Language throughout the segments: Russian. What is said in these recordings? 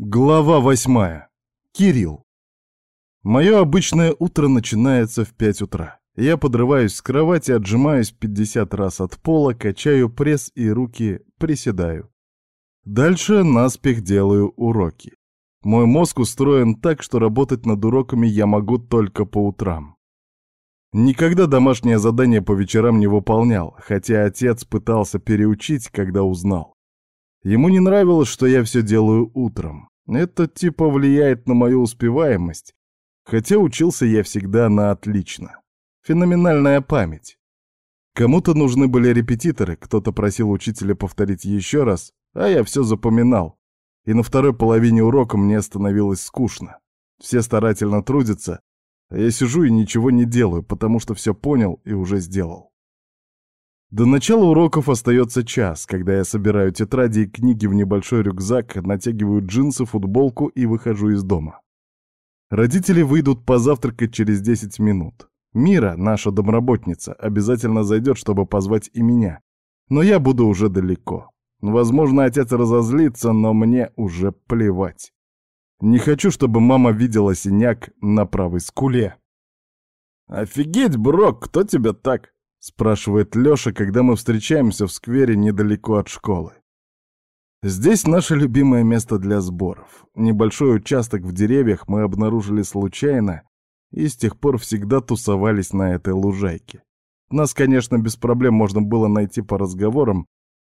Глава восьмая. Кирилл. Мое обычное утро начинается в пять утра. Я подрываюсь с кровати, отжимаюсь 50 раз от пола, качаю пресс и руки приседаю. Дальше наспех делаю уроки. Мой мозг устроен так, что работать над уроками я могу только по утрам. Никогда домашнее задание по вечерам не выполнял, хотя отец пытался переучить, когда узнал. Ему не нравилось, что я все делаю утром. Это типа влияет на мою успеваемость, хотя учился я всегда на отлично. Феноменальная память. Кому-то нужны были репетиторы, кто-то просил учителя повторить еще раз, а я все запоминал. И на второй половине урока мне становилось скучно. Все старательно трудятся, а я сижу и ничего не делаю, потому что все понял и уже сделал. До начала уроков остается час, когда я собираю тетради и книги в небольшой рюкзак, натягиваю джинсы, футболку и выхожу из дома. Родители выйдут позавтракать через 10 минут. Мира, наша домработница, обязательно зайдет, чтобы позвать и меня. Но я буду уже далеко. Возможно, отец разозлится, но мне уже плевать. Не хочу, чтобы мама видела синяк на правой скуле. «Офигеть, бро, кто тебя так?» — спрашивает Лёша, когда мы встречаемся в сквере недалеко от школы. Здесь наше любимое место для сборов. Небольшой участок в деревьях мы обнаружили случайно и с тех пор всегда тусовались на этой лужайке. Нас, конечно, без проблем можно было найти по разговорам,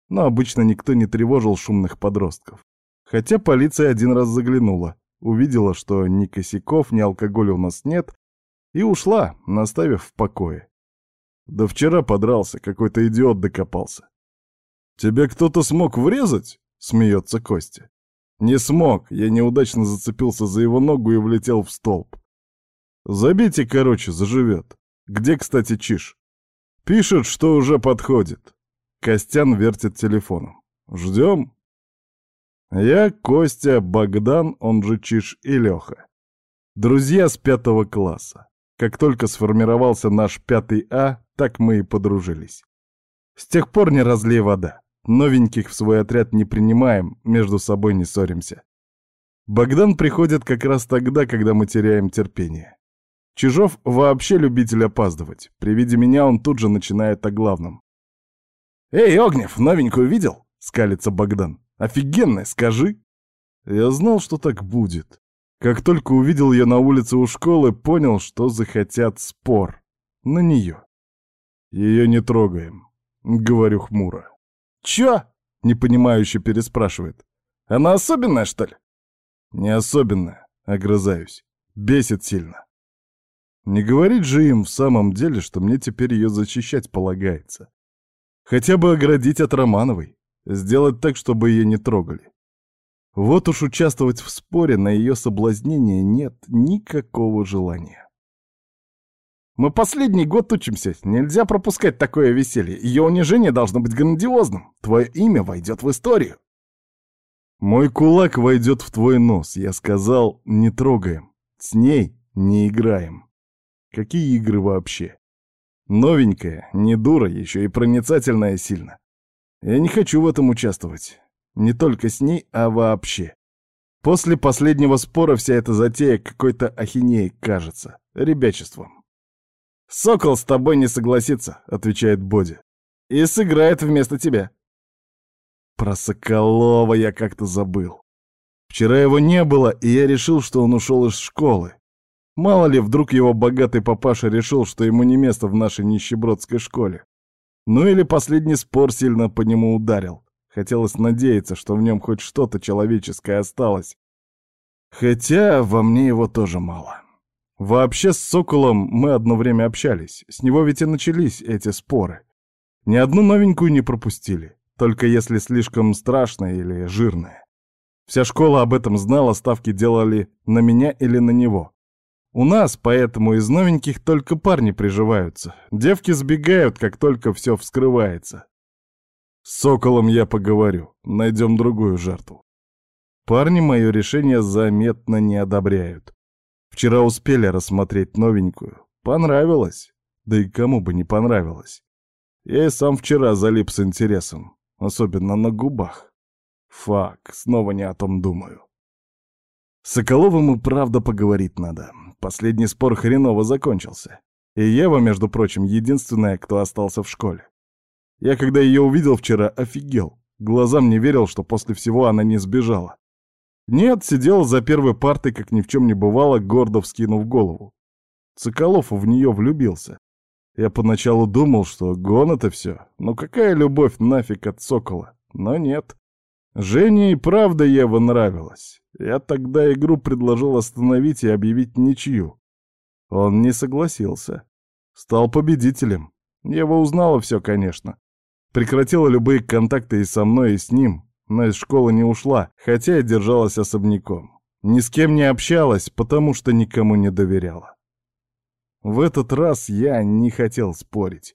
но обычно никто не тревожил шумных подростков. Хотя полиция один раз заглянула, увидела, что ни косяков, ни алкоголя у нас нет, и ушла, наставив в покое. Да вчера подрался, какой-то идиот докопался. «Тебе кто-то смог врезать?» — смеется Костя. «Не смог, я неудачно зацепился за его ногу и влетел в столб. Забейте, короче, заживет. Где, кстати, Чиш?» «Пишет, что уже подходит». Костян вертит телефоном. «Ждем?» Я, Костя, Богдан, он же Чиш и Леха. Друзья с пятого класса. Как только сформировался наш пятый А, так мы и подружились. С тех пор не разлей вода. Новеньких в свой отряд не принимаем, между собой не ссоримся. Богдан приходит как раз тогда, когда мы теряем терпение. Чижов вообще любитель опаздывать. При виде меня он тут же начинает о главном. «Эй, Огнев, новенькую видел?» — скалится Богдан. «Офигенная, скажи!» Я знал, что так будет. Как только увидел ее на улице у школы, понял, что захотят спор. На нее. «Ее не трогаем», — говорю хмуро. «Чё?» — непонимающе переспрашивает. «Она особенная, что ли?» «Не особенная», — огрызаюсь. «Бесит сильно». Не говорить же им в самом деле, что мне теперь ее защищать полагается. Хотя бы оградить от Романовой, сделать так, чтобы ее не трогали. Вот уж участвовать в споре на ее соблазнение нет никакого желания. Мы последний год учимся, нельзя пропускать такое веселье. Ее унижение должно быть грандиозным. Твое имя войдет в историю. Мой кулак войдет в твой нос. Я сказал, не трогаем. С ней не играем. Какие игры вообще? Новенькая, не дура, еще и проницательная сильно. Я не хочу в этом участвовать. Не только с ней, а вообще. После последнего спора вся эта затея какой-то ахинеей кажется. Ребячеством. «Сокол с тобой не согласится», — отвечает Боди. «И сыграет вместо тебя». Про Соколова я как-то забыл. Вчера его не было, и я решил, что он ушел из школы. Мало ли, вдруг его богатый папаша решил, что ему не место в нашей нищебродской школе. Ну или последний спор сильно по нему ударил. Хотелось надеяться, что в нем хоть что-то человеческое осталось. Хотя во мне его тоже мало. Вообще с Соколом мы одно время общались. С него ведь и начались эти споры. Ни одну новенькую не пропустили, только если слишком страшная или жирная. Вся школа об этом знала, ставки делали на меня или на него. У нас поэтому из новеньких только парни приживаются. Девки сбегают, как только все вскрывается. С Соколом я поговорю, найдем другую жертву. Парни мое решение заметно не одобряют. Вчера успели рассмотреть новенькую. Понравилось. Да и кому бы не понравилось. Я и сам вчера залип с интересом. Особенно на губах. Фак, снова не о том думаю. С Соколовым и правда поговорить надо. Последний спор хреново закончился. И Ева, между прочим, единственная, кто остался в школе. Я, когда ее увидел вчера, офигел. Глазам не верил, что после всего она не сбежала. Нет, сидела за первой партой, как ни в чем не бывало, гордо вскинув голову. Соколов в нее влюбился. Я поначалу думал, что гон это все. Ну какая любовь нафиг от сокола? Но нет. Жене и правда Ева нравилась. Я тогда игру предложил остановить и объявить ничью. Он не согласился. Стал победителем. Ева узнала все, конечно. Прекратила любые контакты и со мной, и с ним, но из школы не ушла, хотя и держалась особняком. Ни с кем не общалась, потому что никому не доверяла. В этот раз я не хотел спорить.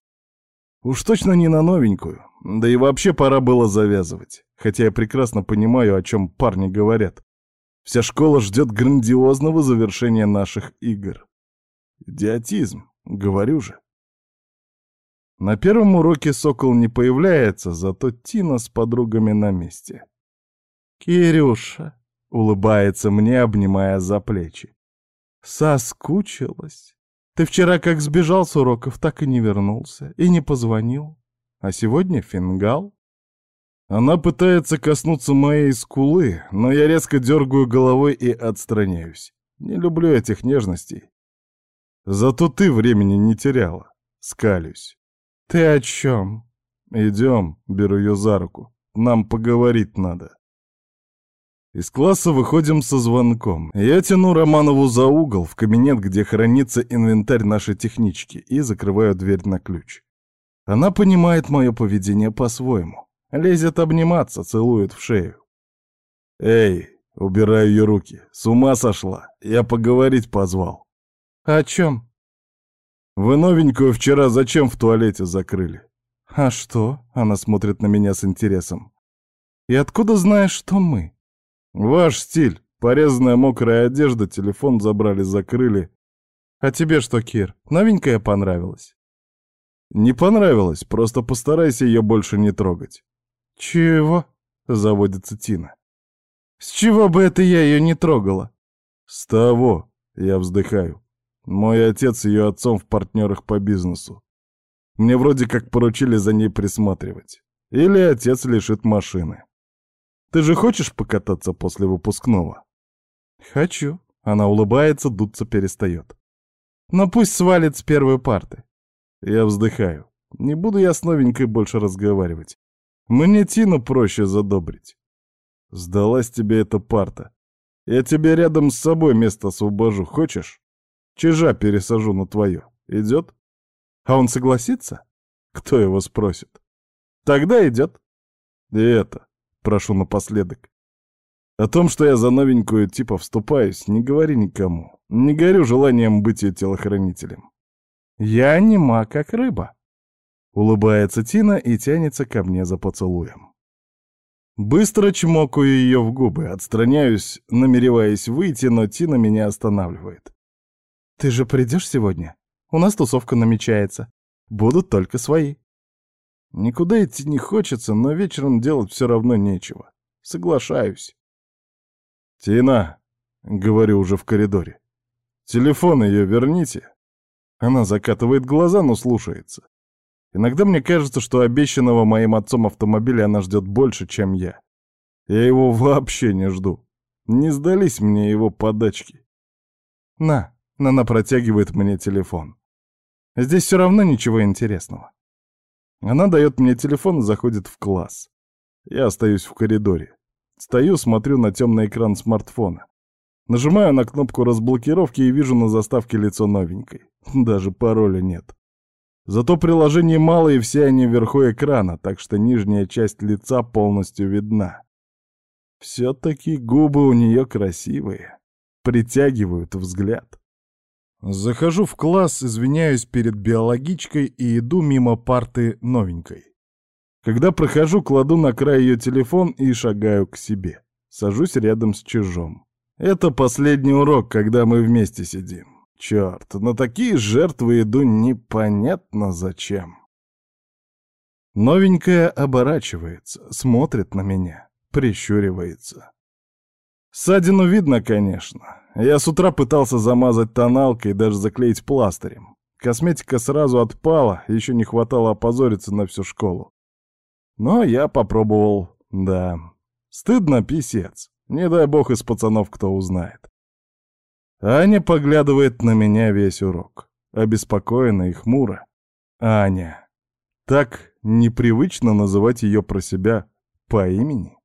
Уж точно не на новенькую, да и вообще пора было завязывать, хотя я прекрасно понимаю, о чем парни говорят. Вся школа ждет грандиозного завершения наших игр. Идиотизм, говорю же. На первом уроке Сокол не появляется, зато Тина с подругами на месте. «Кирюша», — улыбается мне, обнимая за плечи. «Соскучилась. Ты вчера как сбежал с уроков, так и не вернулся, и не позвонил. А сегодня фингал». Она пытается коснуться моей скулы, но я резко дергаю головой и отстраняюсь. Не люблю этих нежностей. Зато ты времени не теряла. Скалюсь. «Ты о чем?» «Идем», — беру ее за руку. «Нам поговорить надо». Из класса выходим со звонком. Я тяну Романову за угол, в кабинет, где хранится инвентарь нашей технички, и закрываю дверь на ключ. Она понимает мое поведение по-своему. Лезет обниматься, целует в шею. «Эй!» — убираю ее руки. «С ума сошла! Я поговорить позвал». «О чем?» «Вы новенькую вчера зачем в туалете закрыли?» «А что?» — она смотрит на меня с интересом. «И откуда знаешь, что мы?» «Ваш стиль. Порезанная мокрая одежда, телефон забрали, закрыли. А тебе что, Кир, новенькая понравилась?» «Не понравилось, просто постарайся ее больше не трогать». «Чего?» — заводится Тина. «С чего бы это я ее не трогала?» «С того», — я вздыхаю. Мой отец ее отцом в партнерах по бизнесу. Мне вроде как поручили за ней присматривать. Или отец лишит машины. Ты же хочешь покататься после выпускного? Хочу. Она улыбается, дуться перестает. Но пусть свалит с первой парты. Я вздыхаю. Не буду я с новенькой больше разговаривать. Мне Тину проще задобрить. Сдалась тебе эта парта. Я тебе рядом с собой место освобожу, хочешь? Чижа пересажу на твое. Идет? А он согласится? Кто его спросит? Тогда идет. И это, прошу напоследок. О том, что я за новенькую типа вступаюсь, не говори никому. Не горю желанием быть ее телохранителем. Я нема, как рыба. Улыбается Тина и тянется ко мне за поцелуем. Быстро чмокаю ее в губы, отстраняюсь, намереваясь выйти, но Тина меня останавливает. «Ты же придешь сегодня? У нас тусовка намечается. Будут только свои». Никуда идти не хочется, но вечером делать все равно нечего. Соглашаюсь. «Тина», — говорю уже в коридоре, — «телефон ее верните». Она закатывает глаза, но слушается. Иногда мне кажется, что обещанного моим отцом автомобиля она ждет больше, чем я. Я его вообще не жду. Не сдались мне его подачки. «На, Нана протягивает мне телефон. Здесь все равно ничего интересного. Она дает мне телефон и заходит в класс. Я остаюсь в коридоре. Стою, смотрю на темный экран смартфона. Нажимаю на кнопку разблокировки и вижу на заставке лицо новенькой. Даже пароля нет. Зато приложений мало, и все они вверху экрана, так что нижняя часть лица полностью видна. Все-таки губы у нее красивые, притягивают взгляд. Захожу в класс, извиняюсь перед биологичкой и иду мимо парты новенькой. Когда прохожу, кладу на край ее телефон и шагаю к себе. Сажусь рядом с чужом. Это последний урок, когда мы вместе сидим. Черт, на такие жертвы иду непонятно зачем. Новенькая оборачивается, смотрит на меня, прищуривается. Ссадину видно, конечно. Я с утра пытался замазать тоналкой и даже заклеить пластырем. Косметика сразу отпала, еще не хватало опозориться на всю школу. Но я попробовал, да. Стыдно, писец. Не дай бог из пацанов кто узнает. Аня поглядывает на меня весь урок. Обеспокоена и хмуро. Аня. Так непривычно называть ее про себя по имени.